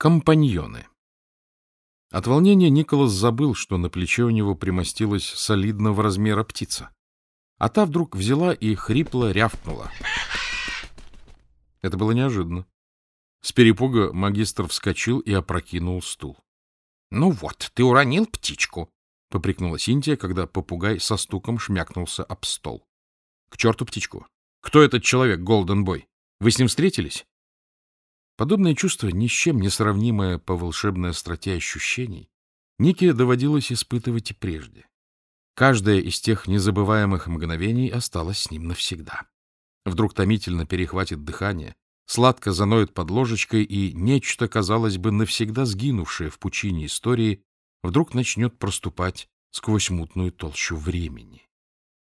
Компаньоны. От волнения Николас забыл, что на плече у него примостилась солидного размера птица. А та вдруг взяла и хрипло рявкнула. Это было неожиданно. С перепуга магистр вскочил и опрокинул стул. — Ну вот, ты уронил птичку, — попрекнула Синтия, когда попугай со стуком шмякнулся об стол. — К черту птичку! Кто этот человек, Голден Бой? Вы с ним встретились? Подобное чувство, ни с чем не сравнимое по волшебной остроте ощущений, Нике доводилось испытывать и прежде. Каждое из тех незабываемых мгновений осталось с ним навсегда. Вдруг томительно перехватит дыхание, сладко заноет под ложечкой, и нечто, казалось бы, навсегда сгинувшее в пучине истории, вдруг начнет проступать сквозь мутную толщу времени.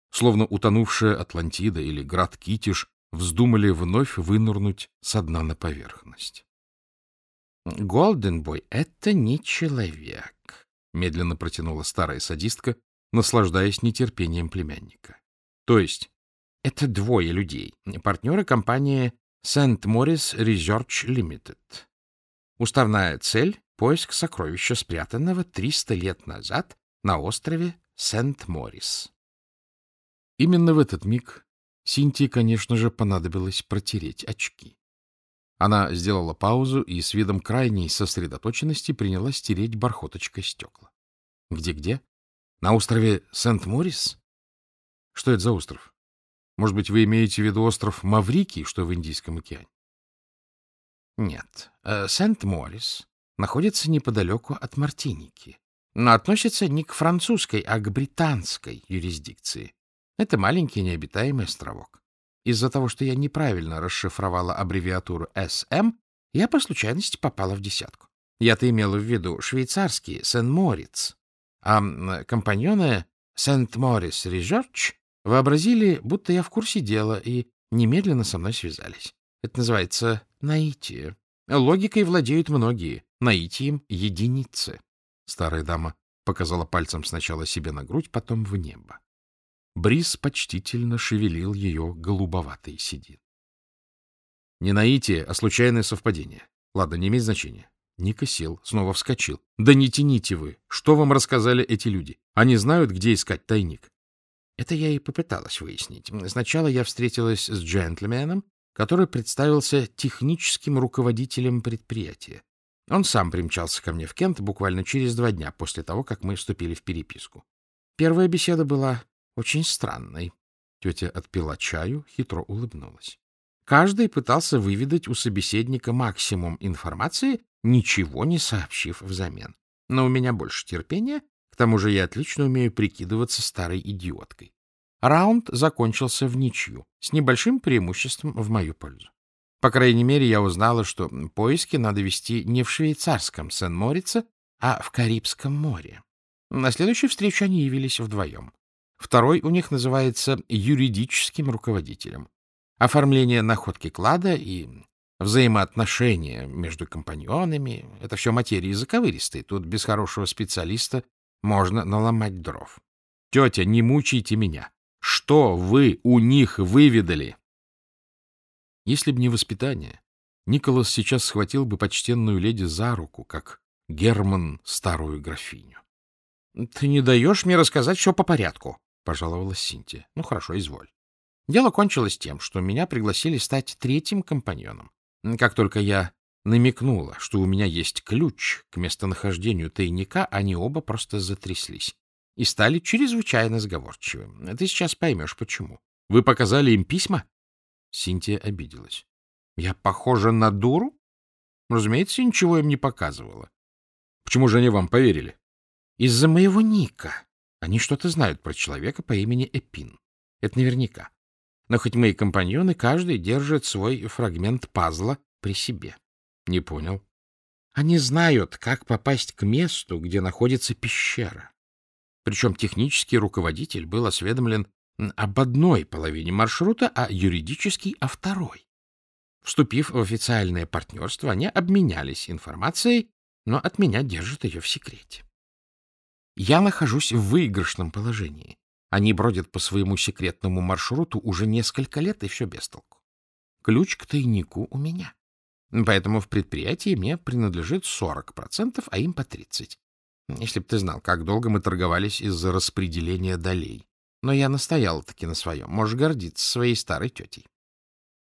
Словно утонувшая Атлантида или град Китиш вздумали вновь вынырнуть со дна на поверхность. — Голденбой — это не человек, — медленно протянула старая садистка, наслаждаясь нетерпением племянника. — То есть? — Это двое людей, партнеры компании. Morris Research Limited. Уставная цель — поиск сокровища, спрятанного 300 лет назад на острове Сент-Морис. Именно в этот миг Синтии, конечно же, понадобилось протереть очки. Она сделала паузу и с видом крайней сосредоточенности принялась стереть бархоточкой стекла. Где-где? На острове Сент-Морис? Что это за остров? Может быть, вы имеете в виду остров Маврикий, что в Индийском океане? Нет. Э, Сент-Морис находится неподалеку от Мартиники, но относится не к французской, а к британской юрисдикции. Это маленький необитаемый островок. Из-за того, что я неправильно расшифровала аббревиатуру «СМ», я по случайности попала в десятку. Я-то имела в виду швейцарский Сен-Мориц, а компаньоны Сент-Морис Режерч вообразили, будто я в курсе дела, и немедленно со мной связались. Это называется наитие. Логикой владеют многие, наитием — единицы. Старая дама показала пальцем сначала себе на грудь, потом в небо. Бриз почтительно шевелил ее голубоватые седин. Не наитие, а случайное совпадение. Ладно, не имеет значения. Ника сел, снова вскочил. Да не тяните вы. Что вам рассказали эти люди? Они знают, где искать тайник? Это я и попыталась выяснить. Сначала я встретилась с джентльменом, который представился техническим руководителем предприятия. Он сам примчался ко мне в Кент буквально через два дня после того, как мы вступили в переписку. Первая беседа была очень странной. Тетя отпила чаю, хитро улыбнулась. Каждый пытался выведать у собеседника максимум информации, ничего не сообщив взамен. Но у меня больше терпения, к тому же я отлично умею прикидываться старой идиоткой. Раунд закончился в ничью, с небольшим преимуществом в мою пользу. По крайней мере, я узнала, что поиски надо вести не в швейцарском Сен-Морице, а в Карибском море. На следующей встрече они явились вдвоем. Второй у них называется юридическим руководителем. Оформление находки клада и взаимоотношения между компаньонами — это все материи заковыристые. Тут без хорошего специалиста можно наломать дров. Тетя, не мучайте меня. Что вы у них выведали? Если б не воспитание, Николас сейчас схватил бы почтенную леди за руку, как Герман старую графиню. — Ты не даешь мне рассказать все по порядку, — пожаловалась Синтия. — Ну, хорошо, изволь. Дело кончилось тем, что меня пригласили стать третьим компаньоном. Как только я намекнула, что у меня есть ключ к местонахождению тайника, они оба просто затряслись и стали чрезвычайно сговорчивы. Ты сейчас поймешь, почему. Вы показали им письма? Синтия обиделась. Я похожа на дуру? Разумеется, ничего им не показывала. Почему же они вам поверили? Из-за моего ника. Они что-то знают про человека по имени Эпин. Это наверняка. Но хоть мои компаньоны, каждый держит свой фрагмент пазла при себе. Не понял. Они знают, как попасть к месту, где находится пещера. Причем технический руководитель был осведомлен об одной половине маршрута, а юридический — о второй. Вступив в официальное партнерство, они обменялись информацией, но от меня держат ее в секрете. Я нахожусь в выигрышном положении. Они бродят по своему секретному маршруту уже несколько лет, и все без толку. Ключ к тайнику у меня. Поэтому в предприятии мне принадлежит 40%, а им по 30%. Если бы ты знал, как долго мы торговались из-за распределения долей. Но я настоял таки на своем. Можешь гордиться своей старой тетей.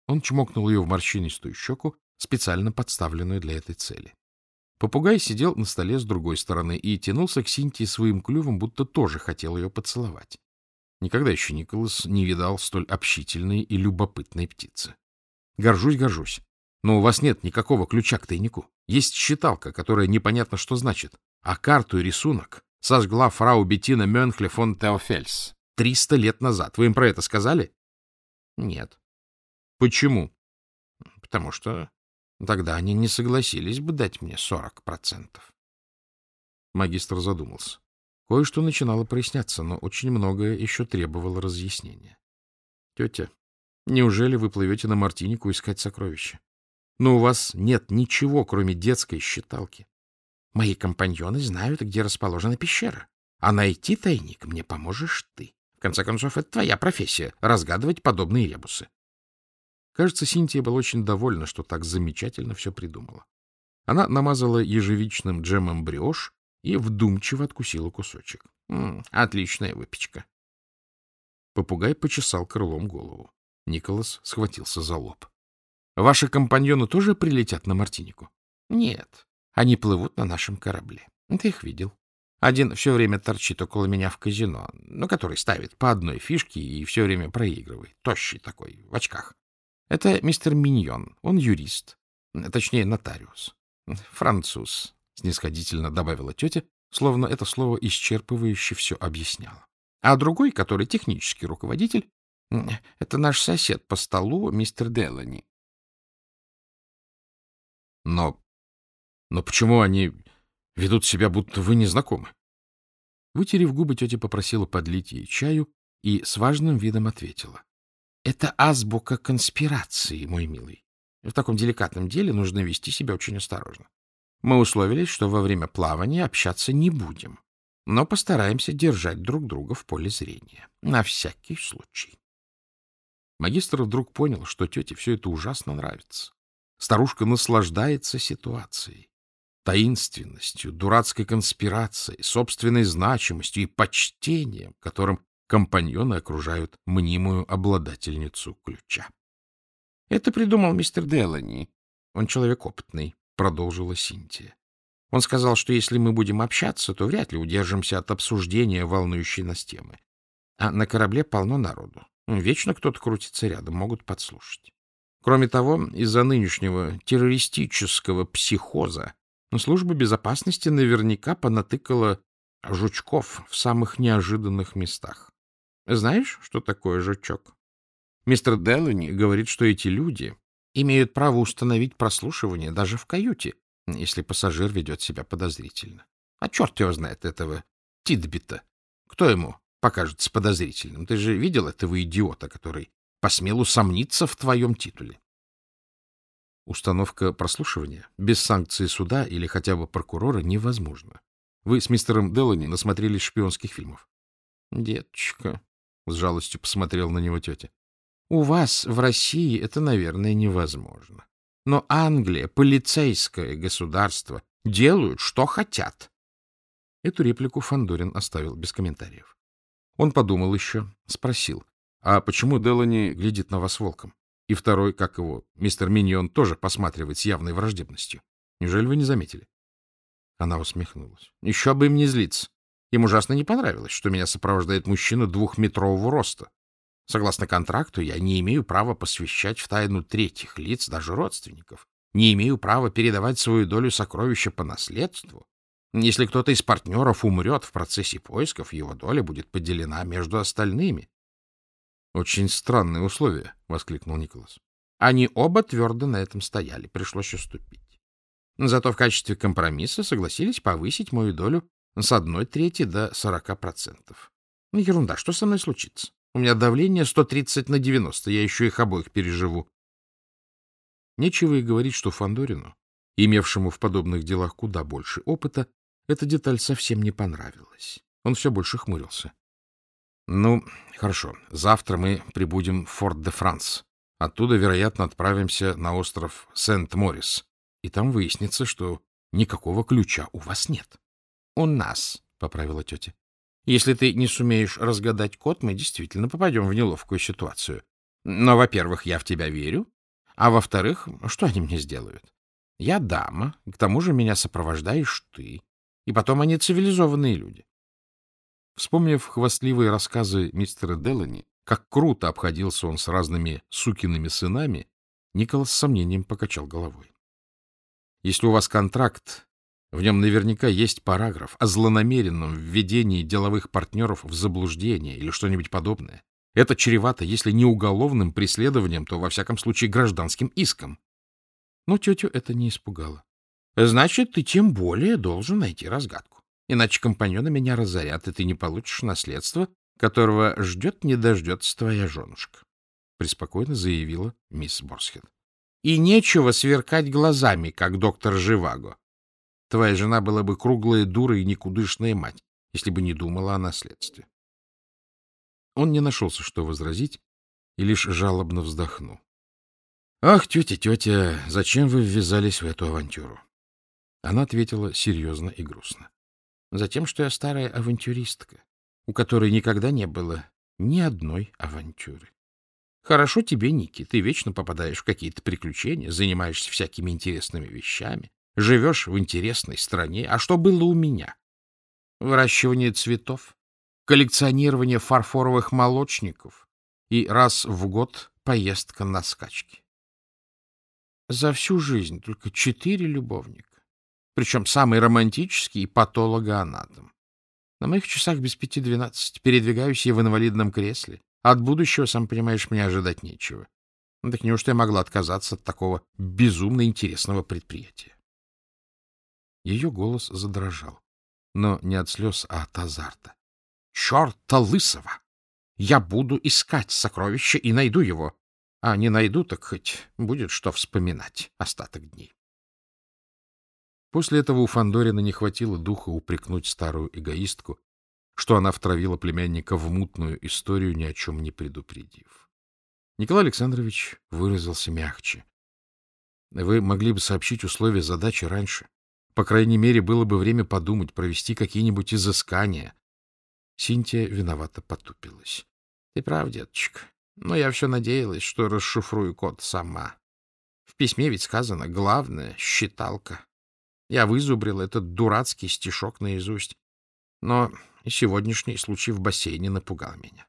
Он чмокнул ее в морщинистую щеку, специально подставленную для этой цели. Попугай сидел на столе с другой стороны и тянулся к Синтии своим клювом, будто тоже хотел ее поцеловать. Никогда еще Николас не видал столь общительной и любопытной птицы. Горжусь, горжусь. Но у вас нет никакого ключа к тайнику. Есть считалка, которая непонятно что значит. А карту и рисунок сожгла фрау Беттина Мюнхле фон Теофельс триста лет назад. Вы им про это сказали? Нет. Почему? Потому что тогда они не согласились бы дать мне сорок процентов. Магистр задумался. Кое-что начинало проясняться, но очень многое еще требовало разъяснения. — Тетя, неужели вы плывете на Мартинику искать сокровища? Но у вас нет ничего, кроме детской считалки. Мои компаньоны знают, где расположена пещера, а найти тайник мне поможешь ты. В конце концов, это твоя профессия — разгадывать подобные ребусы. Кажется, Синтия была очень довольна, что так замечательно все придумала. Она намазала ежевичным джемом бриош и вдумчиво откусила кусочек. М -м, отличная выпечка. Попугай почесал крылом голову. Николас схватился за лоб. — Ваши компаньоны тоже прилетят на Мартинику? — Нет, они плывут на нашем корабле. Ты их видел. Один все время торчит около меня в казино, ну, который ставит по одной фишке и все время проигрывает. Тощий такой, в очках. Это мистер Миньон. Он юрист. Точнее, нотариус. Француз, — снисходительно добавила тетя, словно это слово исчерпывающе все объясняло. А другой, который технический руководитель, это наш сосед по столу, мистер Делани. Но но почему они ведут себя, будто вы не знакомы? Вытерев губы, тетя попросила подлить ей чаю и с важным видом ответила. — Это азбука конспирации, мой милый. В таком деликатном деле нужно вести себя очень осторожно. Мы условились, что во время плавания общаться не будем, но постараемся держать друг друга в поле зрения. На всякий случай. Магистр вдруг понял, что тете все это ужасно нравится. Старушка наслаждается ситуацией таинственностью, дурацкой конспирацией, собственной значимостью и почтением, которым компаньоны окружают мнимую обладательницу ключа. — Это придумал мистер Делани. Он человек опытный, — продолжила Синтия. Он сказал, что если мы будем общаться, то вряд ли удержимся от обсуждения волнующей нас темы. А на корабле полно народу. Вечно кто-то крутится рядом, могут подслушать. Кроме того, из-за нынешнего террористического психоза служба безопасности наверняка понатыкала жучков в самых неожиданных местах. Знаешь, что такое жучок? Мистер Делани говорит, что эти люди имеют право установить прослушивание даже в каюте, если пассажир ведет себя подозрительно. А черт его знает этого Титбита. Кто ему покажется подозрительным? Ты же видел этого идиота, который посмел усомниться в твоем титуле? Установка прослушивания без санкции суда или хотя бы прокурора невозможна. Вы с мистером Делани насмотрелись шпионских фильмов. — Деточка, — с жалостью посмотрел на него тетя, — у вас в России это, наверное, невозможно. Но Англия, полицейское государство, делают, что хотят. Эту реплику Фандорин оставил без комментариев. Он подумал еще, спросил, а почему Делани глядит на вас волком? И второй, как его, мистер Миньон, тоже посматривает с явной враждебностью. Неужели вы не заметили? Она усмехнулась. Еще бы им не злиться. Им ужасно не понравилось, что меня сопровождает мужчина двухметрового роста. Согласно контракту, я не имею права посвящать в тайну третьих лиц, даже родственников. Не имею права передавать свою долю сокровища по наследству. Если кто-то из партнеров умрет в процессе поисков, его доля будет поделена между остальными. — Очень странные условия, — воскликнул Николас. Они оба твердо на этом стояли, пришлось уступить. Зато в качестве компромисса согласились повысить мою долю с одной трети до сорока процентов. Ну, ерунда, что со мной случится? У меня давление 130 на 90, я еще их обоих переживу. Нечего и говорить, что Фандорину, имевшему в подобных делах куда больше опыта, эта деталь совсем не понравилась. Он все больше хмурился. Ну, хорошо. Завтра мы прибудем в Форт-де-Франс. Оттуда, вероятно, отправимся на остров Сент-Морис, и там выяснится, что никакого ключа у вас нет. — У нас, — поправила тетя. — Если ты не сумеешь разгадать код, мы действительно попадем в неловкую ситуацию. Но, во-первых, я в тебя верю, а во-вторых, что они мне сделают? Я дама, к тому же меня сопровождаешь ты, и потом они цивилизованные люди. Вспомнив хвастливые рассказы мистера Делани, как круто обходился он с разными сукиными сынами, Николас с сомнением покачал головой. Если у вас контракт, в нем наверняка есть параграф о злонамеренном введении деловых партнеров в заблуждение или что-нибудь подобное. Это чревато, если не уголовным преследованием, то, во всяком случае, гражданским иском. Но тетю это не испугало. Значит, ты тем более должен найти разгадку. Иначе компаньоны меня разорят, и ты не получишь наследство, которого ждет не дождется твоя женушка, — преспокойно заявила мисс Борсхед. — И нечего сверкать глазами, как доктор Живаго. Твоя жена была бы круглая дура и никудышная мать, если бы не думала о наследстве. Он не нашелся, что возразить, и лишь жалобно вздохнул. — Ах, тетя, тетя, зачем вы ввязались в эту авантюру? Она ответила серьезно и грустно. — Затем, что я старая авантюристка, у которой никогда не было ни одной авантюры. Хорошо тебе, Ники, ты вечно попадаешь в какие-то приключения, занимаешься всякими интересными вещами, живешь в интересной стране. А что было у меня? Выращивание цветов, коллекционирование фарфоровых молочников и раз в год поездка на скачки. За всю жизнь только четыре любовника, причем самый романтический — патологоанатом. На моих часах без пяти двенадцать передвигаюсь я в инвалидном кресле. От будущего, сам понимаешь, мне ожидать нечего. Так неужто я могла отказаться от такого безумно интересного предприятия? Ее голос задрожал, но не от слез, а от азарта. — Черта лысого! Я буду искать сокровище и найду его. А не найду, так хоть будет что вспоминать остаток дней. После этого у Фандорина не хватило духа упрекнуть старую эгоистку, что она втравила племянника в мутную историю, ни о чем не предупредив. Николай Александрович выразился мягче. Вы могли бы сообщить условия задачи раньше. По крайней мере, было бы время подумать, провести какие-нибудь изыскания. Синтия виновато потупилась. — Ты прав, деточка. Но я все надеялась, что расшифрую код сама. В письме ведь сказано «главное — считалка». Я вызубрил этот дурацкий стишок наизусть. Но сегодняшний случай в бассейне напугал меня.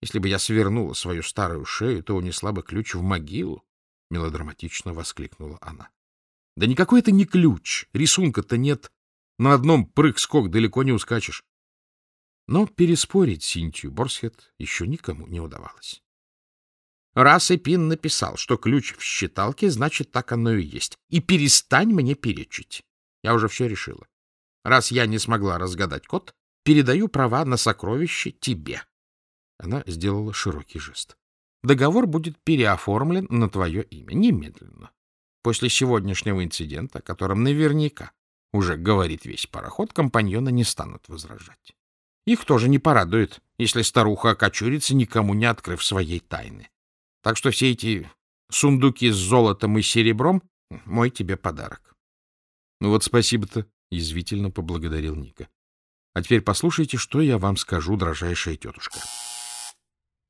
Если бы я свернула свою старую шею, то унесла бы ключ в могилу, — мелодраматично воскликнула она. — Да никакой это не ключ, рисунка-то нет. На одном прыг-скок далеко не ускачешь. Но переспорить Синтию Борсхет еще никому не удавалось. Раз и Пин написал, что ключ в считалке, значит, так оно и есть. И перестань мне перечить. Я уже все решила. Раз я не смогла разгадать код, передаю права на сокровище тебе. Она сделала широкий жест. Договор будет переоформлен на твое имя немедленно. После сегодняшнего инцидента, о котором наверняка уже говорит весь пароход, компаньоны не станут возражать. Их тоже не порадует, если старуха окочурится, никому не открыв своей тайны. Так что все эти сундуки с золотом и серебром — мой тебе подарок. Ну вот спасибо-то, — язвительно поблагодарил Ника. А теперь послушайте, что я вам скажу, дрожайшая тетушка.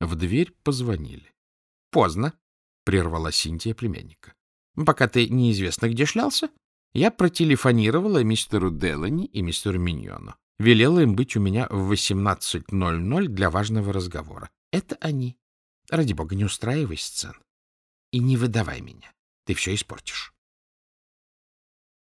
В дверь позвонили. — Поздно, — прервала Синтия племянника. — Пока ты неизвестно где шлялся, я протелефонировала мистеру Делани и мистеру Миньону. Велела им быть у меня в 18.00 для важного разговора. Это они. Ради бога, не устраивай сцен. И не выдавай меня. Ты все испортишь.